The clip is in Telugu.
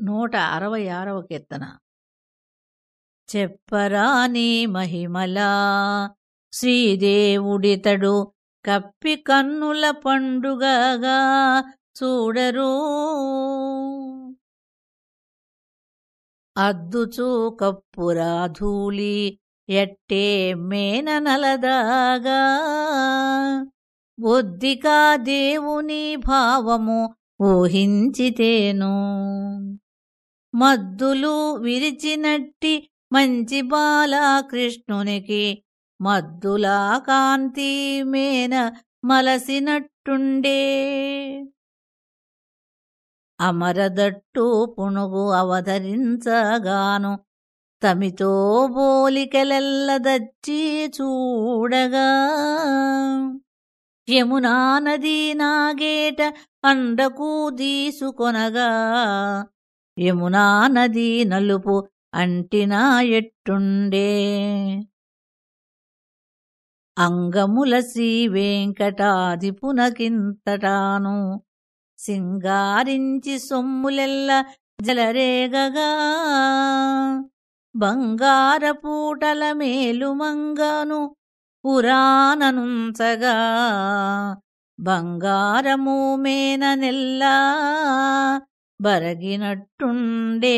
నూట అరవై ఆరవ కీర్తన. చెప్పరాని మహిమలా శ్రీదేవుడితడు కప్పి కన్నుల పండుగగా చూడరు. అద్దుచూ కప్పురా ధూళి ఎట్టే మేన నలదాగా. బొద్దికా దేవుని భావము ఊహించితేను. మద్దులు విరిచినట్టి మంచి బాలకృష్ణునికి మద్దులా కాంతి మేన మలసినట్టుండే. అమరదట్టు పునుగు అవతరించగాను తమితో బోలికలెల్లదచ్చి చూడగా. యమునా నది నాగేట అండకు దీసుకొనగా. యమునా నది నలుపు అంటినా ఎట్టుండే? అంగముల శ్రీ వెంకటాదిపునకింతటాను సింగారించి సొమ్ములెల్ల జలరేగగా బంగారపూటల మేలుమంగను పురాణనుంచగా బంగారము మేన నెల్లా బరగినట్టుండే.